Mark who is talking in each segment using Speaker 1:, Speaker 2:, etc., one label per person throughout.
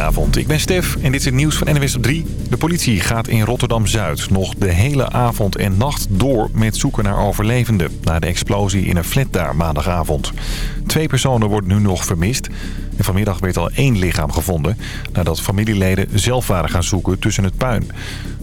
Speaker 1: Goedenavond, ik ben Stef en dit is het nieuws van NWS op 3. De politie gaat in Rotterdam-Zuid nog de hele avond en nacht door met zoeken naar overlevenden... na de explosie in een flat daar maandagavond. Twee personen worden nu nog vermist. En vanmiddag werd al één lichaam gevonden... nadat familieleden zelf waren gaan zoeken tussen het puin.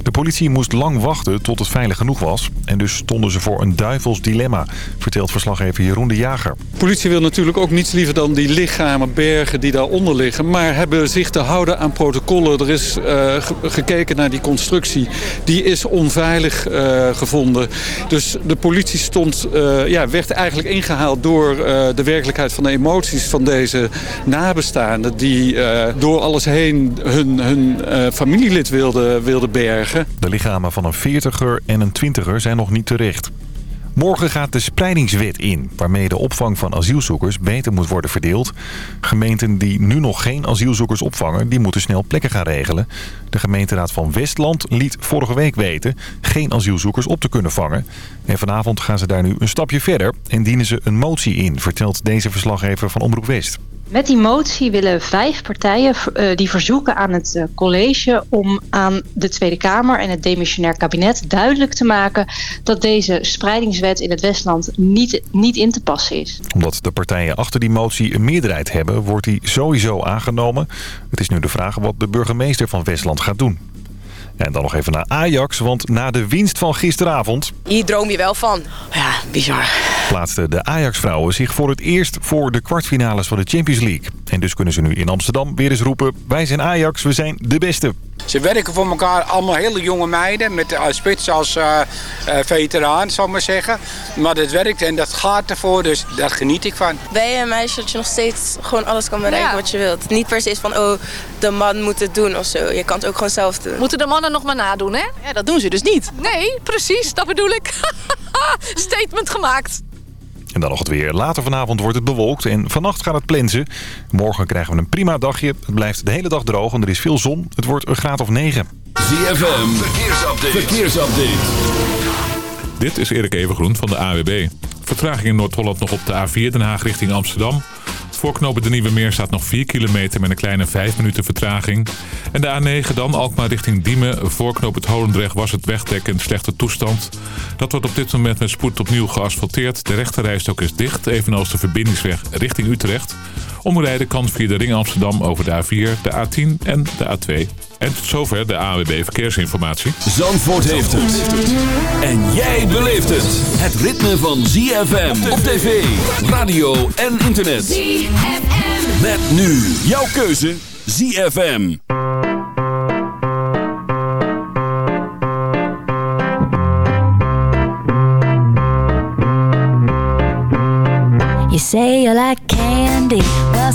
Speaker 1: De politie moest lang wachten tot het veilig genoeg was. En dus stonden ze voor een duivels dilemma, vertelt verslaggever Jeroen de Jager.
Speaker 2: De politie wil natuurlijk ook niets liever dan die lichamen bergen die daaronder liggen. Maar hebben zich te houden aan protocollen. Er is uh, gekeken naar die constructie. Die is onveilig uh, gevonden. Dus de politie stond, uh, ja, werd eigenlijk ingehaald door de werkelijkheid van de emoties van deze nabestaanden. Die door alles heen hun, hun familielid wilden, wilden bergen.
Speaker 1: De lichamen van een 40er en een 20er zijn nog niet terecht. Morgen gaat de spreidingswet in, waarmee de opvang van asielzoekers beter moet worden verdeeld. Gemeenten die nu nog geen asielzoekers opvangen, die moeten snel plekken gaan regelen. De gemeenteraad van Westland liet vorige week weten geen asielzoekers op te kunnen vangen. En vanavond gaan ze daar nu een stapje verder en dienen ze een motie in, vertelt deze verslaggever van Omroep West.
Speaker 3: Met die motie willen vijf partijen uh, die verzoeken aan het uh, college om aan de Tweede Kamer en het demissionair kabinet duidelijk te maken dat deze spreidingswet in het Westland niet, niet in te passen is.
Speaker 1: Omdat de partijen achter die motie een meerderheid hebben, wordt die sowieso aangenomen. Het is nu de vraag wat de burgemeester van Westland gaat doen. En dan nog even naar Ajax, want na de winst van gisteravond...
Speaker 4: Hier droom je wel van. Ja, bizar.
Speaker 1: Plaatsten de Ajax-vrouwen zich voor het eerst voor de kwartfinales van de Champions League. En dus kunnen ze nu in Amsterdam weer eens roepen... wij zijn Ajax, we zijn de beste.
Speaker 5: Ze werken voor elkaar, allemaal hele jonge meiden... met uh, spits als uh, uh, veteraan, zal ik maar zeggen. Maar dat werkt en dat gaat ervoor, dus daar geniet ik van.
Speaker 4: Ben je een meisje dat je nog steeds gewoon alles kan bereiken ja. wat je wilt? Niet per se van, oh, de man moet het doen of zo. Je kan het ook gewoon zelf doen.
Speaker 6: Moeten de mannen nog maar nadoen, hè?
Speaker 7: Ja, dat doen ze dus niet.
Speaker 6: Nee, precies, dat bedoel ik. Statement gemaakt.
Speaker 1: En dan nog het weer. Later vanavond wordt het bewolkt en vannacht gaat het plensen. Morgen krijgen we een prima dagje. Het blijft de hele dag droog en er is veel zon. Het wordt een graad of 9.
Speaker 8: ZFM, verkeersupdate. verkeersupdate.
Speaker 9: Dit is Erik Evengroen van de AWB. Vertraging in Noord-Holland nog op de A4 Den Haag richting Amsterdam. Voorknopen de Nieuwe Meer staat nog 4 kilometer met een kleine 5 minuten vertraging. En de A9 dan, Alkmaar richting Diemen. Voorknoop het Holendrecht was het wegdek in slechte toestand. Dat wordt op dit moment met spoed opnieuw geasfalteerd. De rechterrijstok is dicht, evenals de verbindingsweg richting Utrecht. Omrijden kan via de Ring Amsterdam over de A4, de A10 en de A2. En tot zover de AWB Verkeersinformatie.
Speaker 8: Zandvoort heeft het. En jij beleeft het. Het ritme van ZFM op tv, radio en internet. ZFM. Met nu jouw keuze ZFM.
Speaker 10: You say you like candy,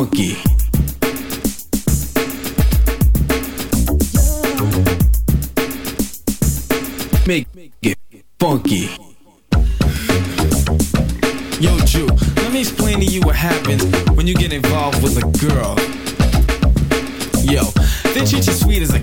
Speaker 11: funky. Make it funky. Yo, Jew, let me explain to you what happens when you get involved with a girl. Yo, then she just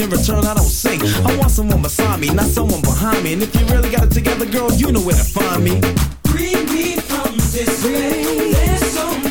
Speaker 11: in return, I don't sing. I want someone beside me, not someone behind me. And if you really got it together, girl, you know where to find me.
Speaker 7: Free me from this way. There's so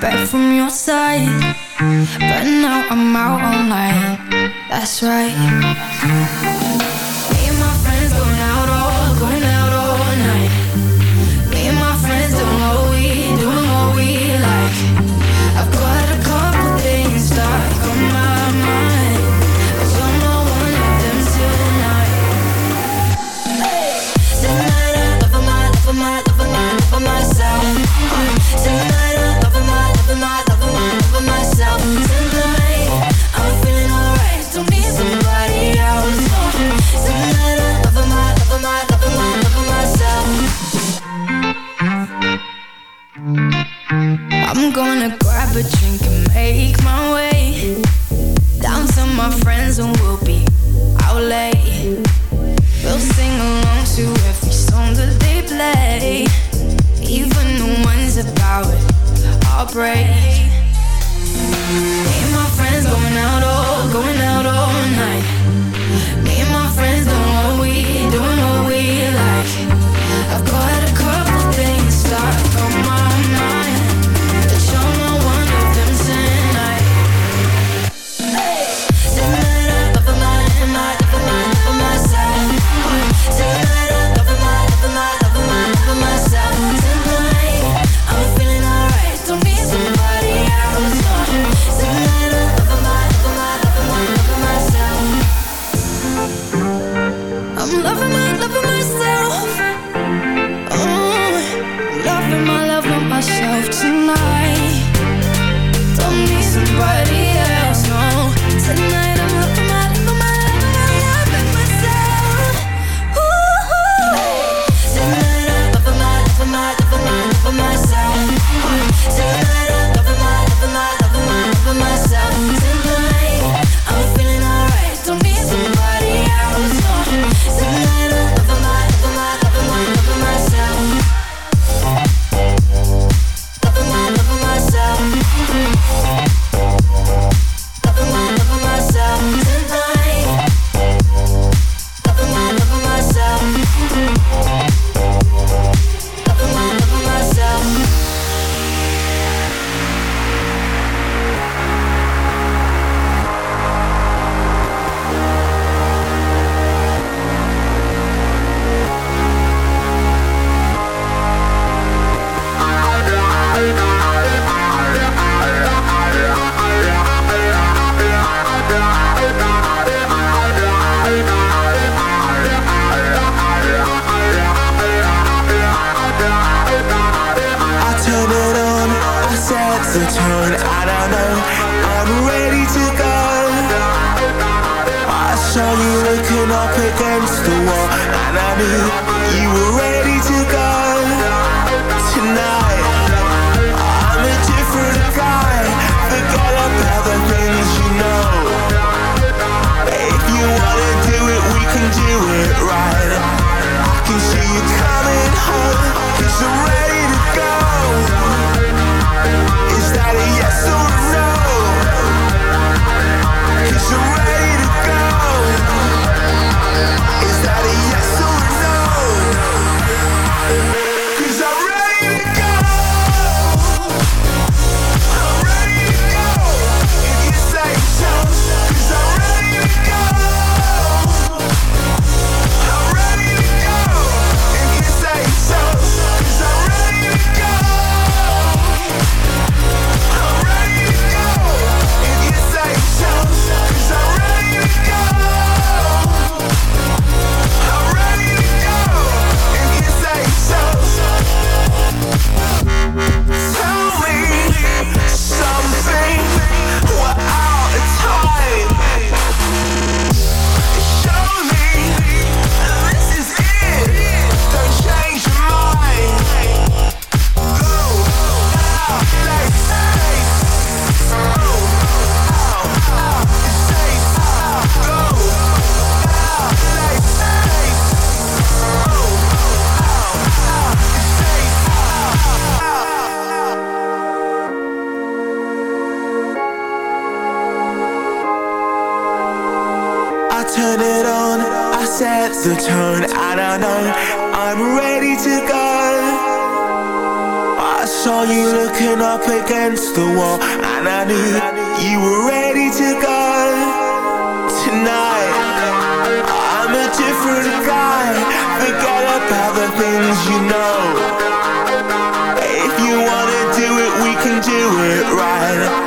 Speaker 12: cold in bed from your
Speaker 13: looking up against the wall, and I knew you were ready to go tonight. I'm a different guy. Forget about the things you know. If you wanna do it, we can do it right. I can see you coming home, i I'm ready to go. saw you looking up against the wall And I knew you were ready to go. Tonight I'm a different guy. Forget about the things you know. If you wanna do it, we can do it right.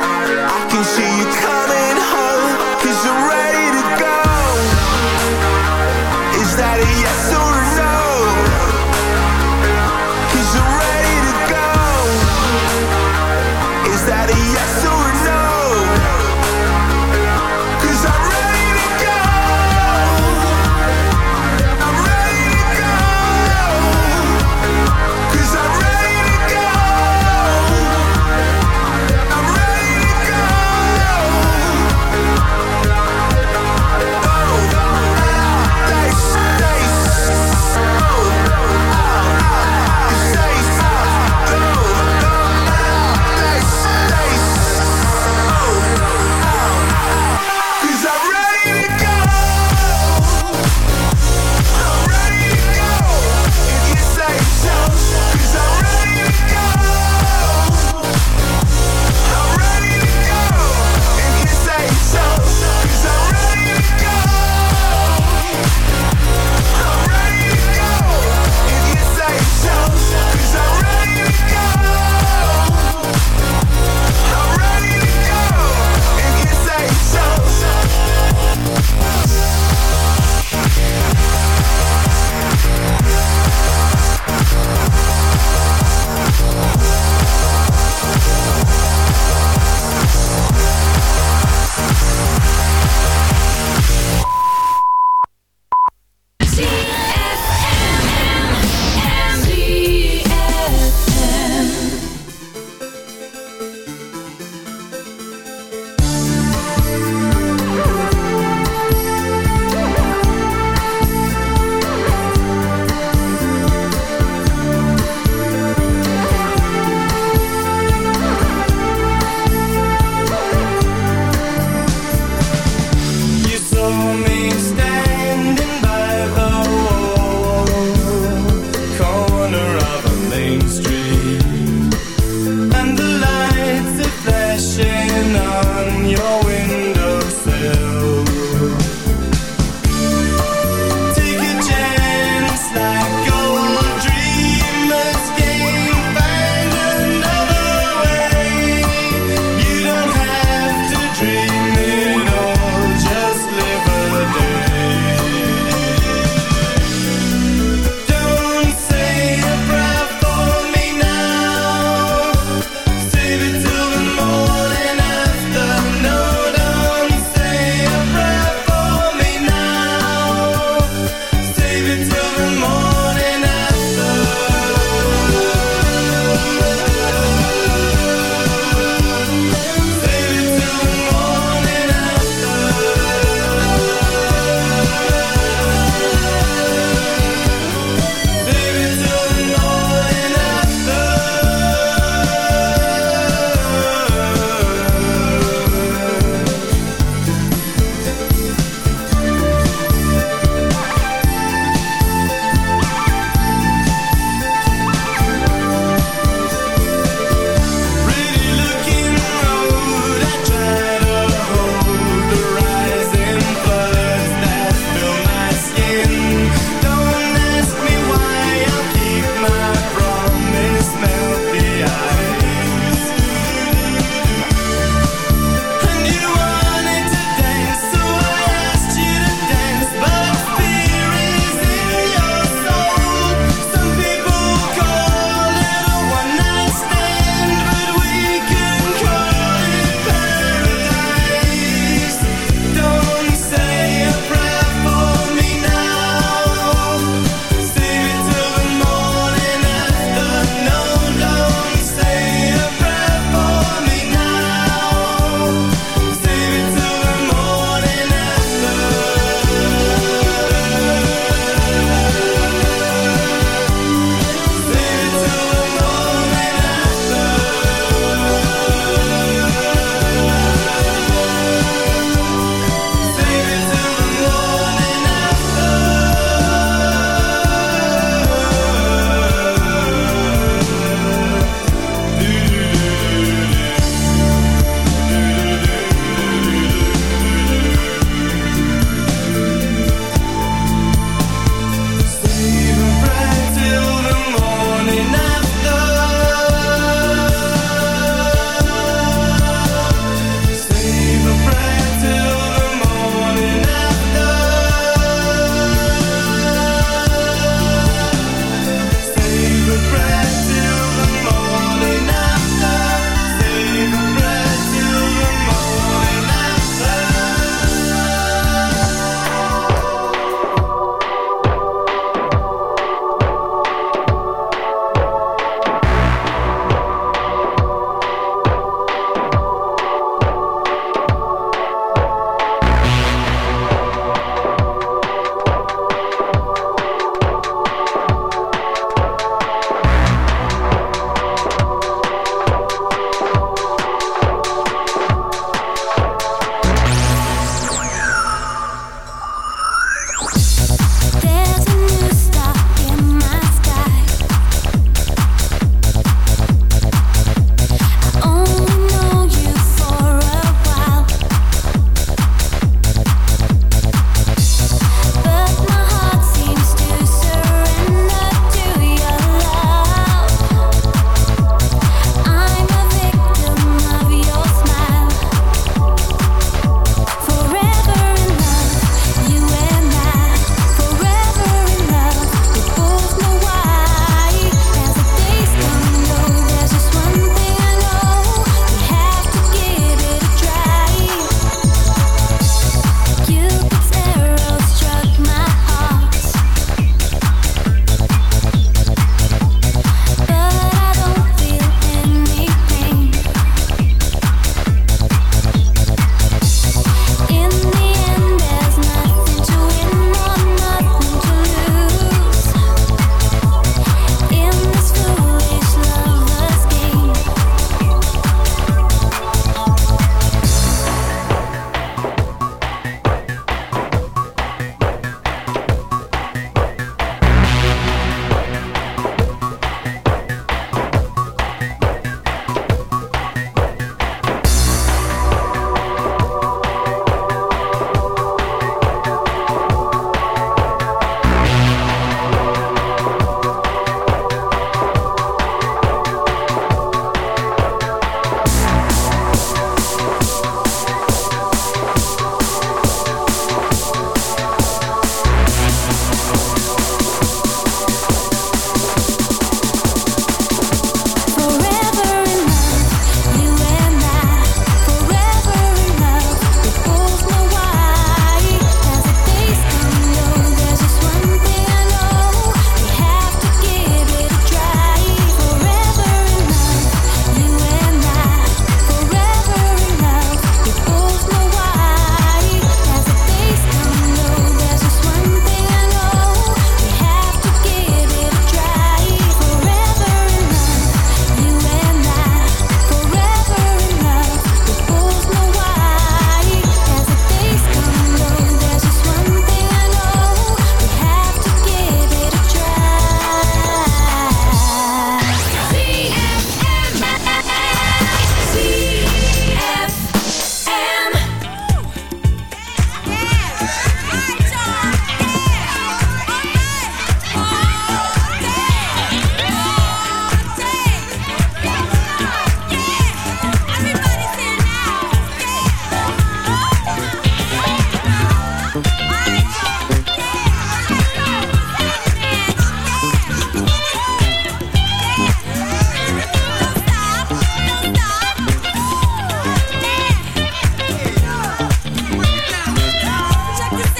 Speaker 13: You.
Speaker 14: say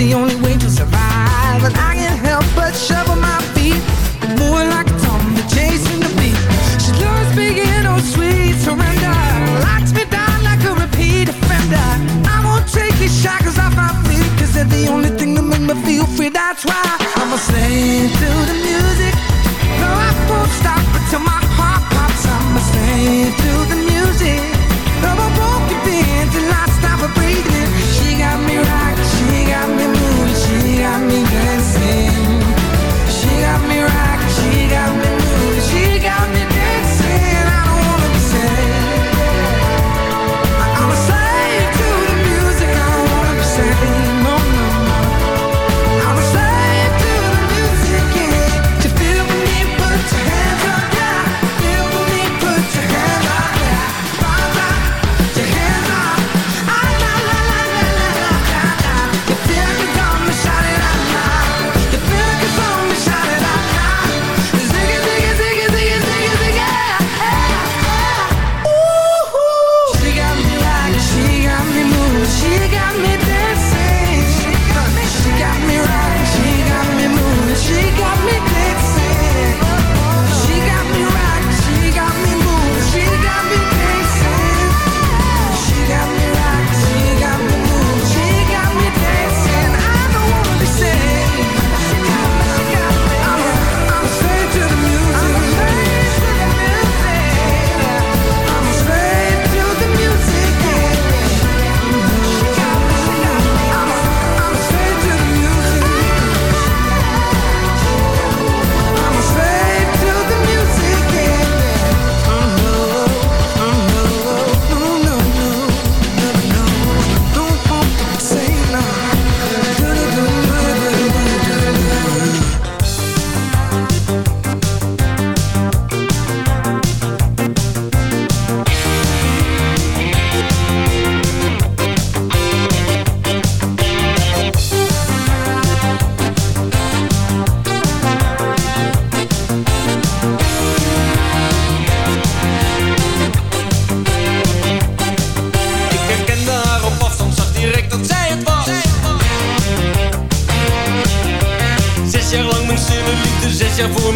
Speaker 14: the only way to survive. And I can't help but shovel my feet. Moving like a zombie chasing the beat. She loves being on sweet surrender. Locks me down like a repeat offender. I won't take these shackles off my feet Cause they're the only thing that make me feel free. That's why I'm a slave to the music. No, I won't stop until my heart pops. I'm a slave to the music. No, I won't give
Speaker 15: in
Speaker 16: a
Speaker 17: voar.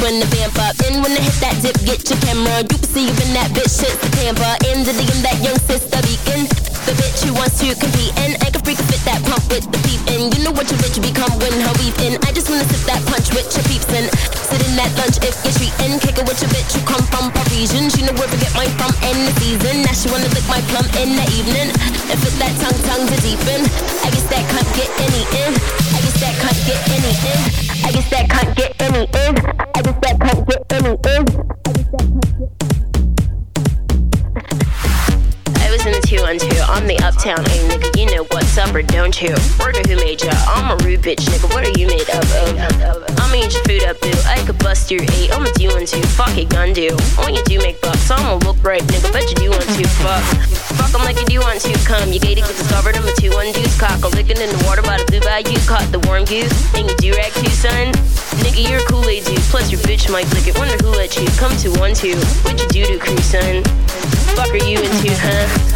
Speaker 17: When the vamp up. And when I hit that dip, get your camera. You can see you in that bitch shit's the Tampa. And the DM that young sister beacon. The bitch who wants to compete and I can freak fit that pump with the peep in. You know what your bitch become when her in. I just wanna sip that punch with your peeps in. Sit in that lunch if you're treating. Kick it with your bitch who come from Parisian. She know where to get mine from in the season. Now she wanna lick my plum in the evening. And fit that tongue tongue to deepen. I guess that can't get any in. I guess that can't get any in. I just that can't get any in. I just that can't get any in. 212, I'm the uptown A nigga, you know what's up or don't you? Word who made ya? I'm a rude bitch nigga, what are you made up of? I'ma eat your food up boo, I could bust your eight, I'ma do one two, fuck it gun do. When you do make bucks, I'ma look right nigga, bet you do want to, fuck. Fuck 'em like you do want to, come, you gated get discovered, I'm a two one deuce, cock, a licking in the water by the blue bayou, caught the warm goose, and you do rag too son. Nigga, you're a Kool-Aid dude, plus your bitch might lick it, wonder who let you come to one two, what you do to crew son? Fuck are you into, huh?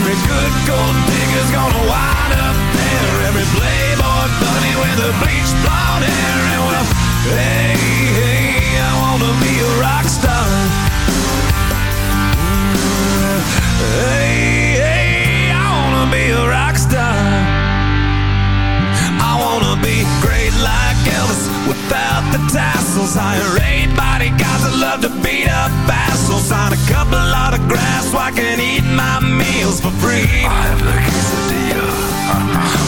Speaker 18: Every good gold digger's gonna wind up there. Every playboy bunny with the bleached blonde hair And well, hey, hey, I wanna be a rock star. Hey, hey, I wanna be a rock star. I wanna be great like Elvis without the tassels. Hire eight bodyguards that love to beat up assholes. Sign a couple autographs so I can eat my meals for free. I have the quesadilla.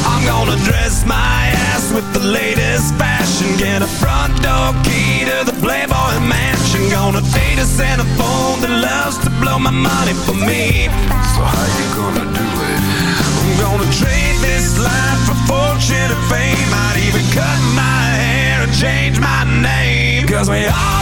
Speaker 18: I'm gonna dress my ass with the latest fashion. Get a front door key to the Playboy mansion. Gonna date a Santa phone that loves to blow my money for me. So how you gonna do it? I'm gonna trade this life for fortune and fame. I'd even cut my hair and change my name. Cause we all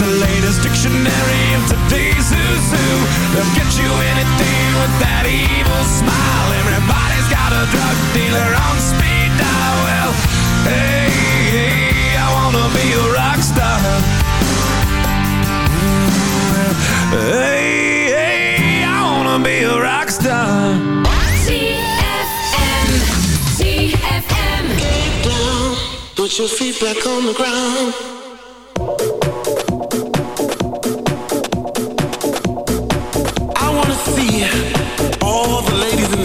Speaker 18: the latest dictionary of today's who's who They'll get you anything with that evil smile Everybody's got a drug dealer on speed dial Well, hey, hey, I wanna be a rock star Hey, hey, I wanna be a rock star.
Speaker 7: ZFM, ZFM. Get down, put your feet back on the ground.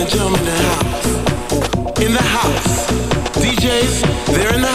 Speaker 18: The in the house. In the house. DJs, they're in the house.